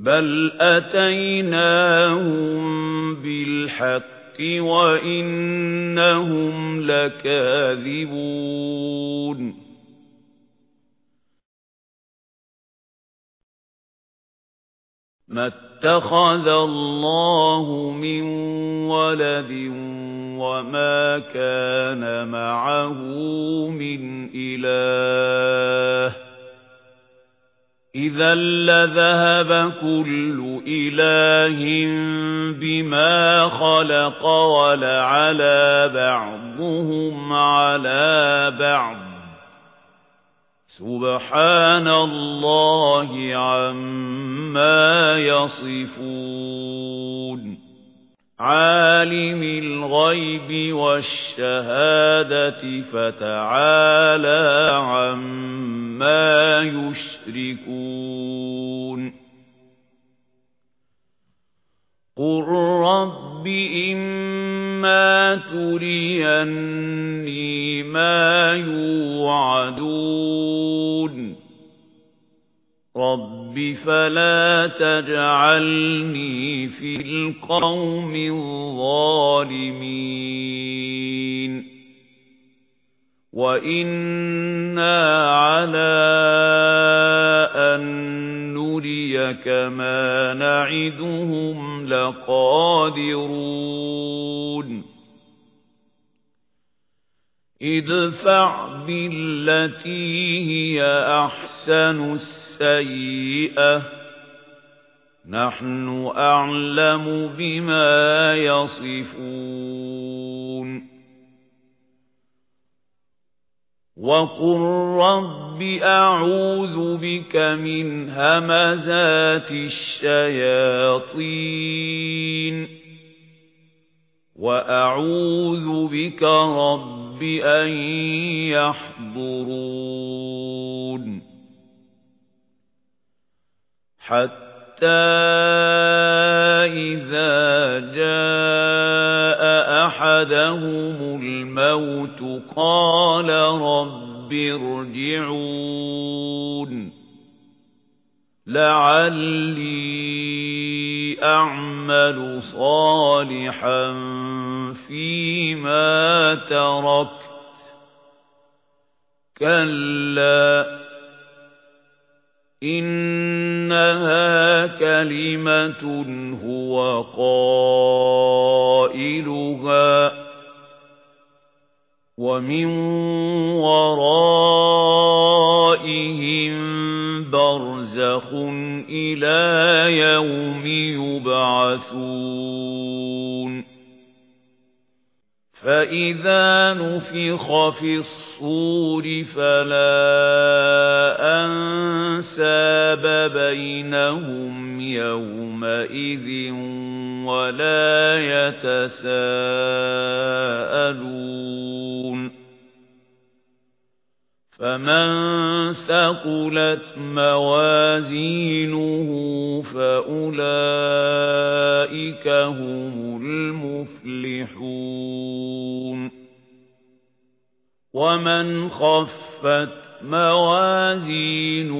بل أتيناهم بالحق وإنهم لكاذبون ما اتخذ الله من ولد وما كان معه إذا لذهب كل إله بما خلق ولعلى بعضهم على بعض سبحان الله عما يصفون عالم الغيب والشهادة فتعالى عما يشركون قل رب إما تريني ما يوعدون رَبِّ فَلَا تَجْعَلْنِي فِي الْقَوْمِ الظَّالِمِينَ وَإِنَّا عَلَى أَن نُّرِيَكَ مَا نَعِدُهُمْ لَقَادِرُونَ ادفع بالتي هي أحسن السيئة نحن أعلم بما يصفون وقل رب أعوذ بك من همزات الشياطين وأعوذ بك رب بأن يحضرون حتى إذا جاء أحدهم الموت قال رب ارجعون لعلي أعمل صالحا فيما تركت كلا إنها كلمة هو قائلها ومن ورائهم برزخ إلى يوم يبعثون فإذا نفخ في الصور فلا أنساب بينهم يومئذ ولا يتساءلون. فمن ثقلت موازينه فأولئك هم المفلحون. ومن خفت موازينه